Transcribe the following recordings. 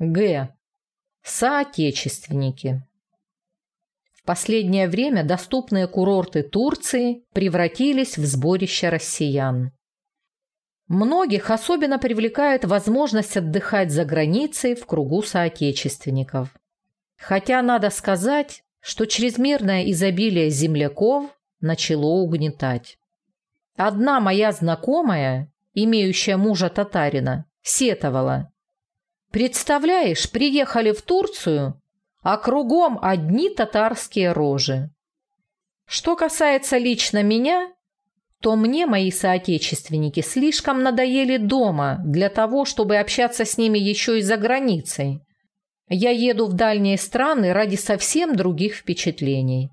Г. Соотечественники. В последнее время доступные курорты Турции превратились в сборище россиян. Многих особенно привлекает возможность отдыхать за границей в кругу соотечественников. Хотя надо сказать, что чрезмерное изобилие земляков начало угнетать. Одна моя знакомая, имеющая мужа татарина, сетовала. «Представляешь, приехали в Турцию, а кругом одни татарские рожи. Что касается лично меня, то мне мои соотечественники слишком надоели дома для того, чтобы общаться с ними еще и за границей. Я еду в дальние страны ради совсем других впечатлений.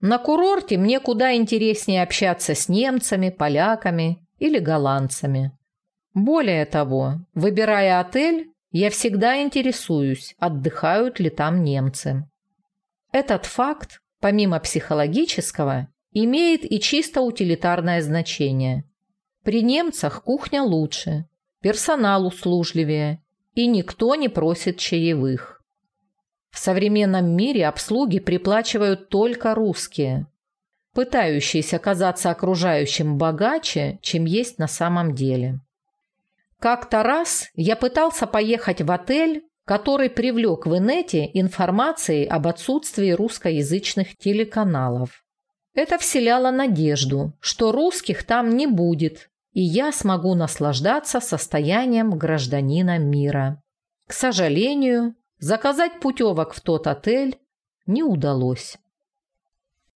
На курорте мне куда интереснее общаться с немцами, поляками или голландцами. Более того, выбирая отель, я всегда интересуюсь, отдыхают ли там немцы. Этот факт, помимо психологического, имеет и чисто утилитарное значение. При немцах кухня лучше, персонал услужливее, и никто не просит чаевых. В современном мире обслуги приплачивают только русские, пытающиеся казаться окружающим богаче, чем есть на самом деле. Как-то раз я пытался поехать в отель, который привлек в инете информацией об отсутствии русскоязычных телеканалов. Это вселяло надежду, что русских там не будет, и я смогу наслаждаться состоянием гражданина мира. К сожалению, заказать путевок в тот отель не удалось.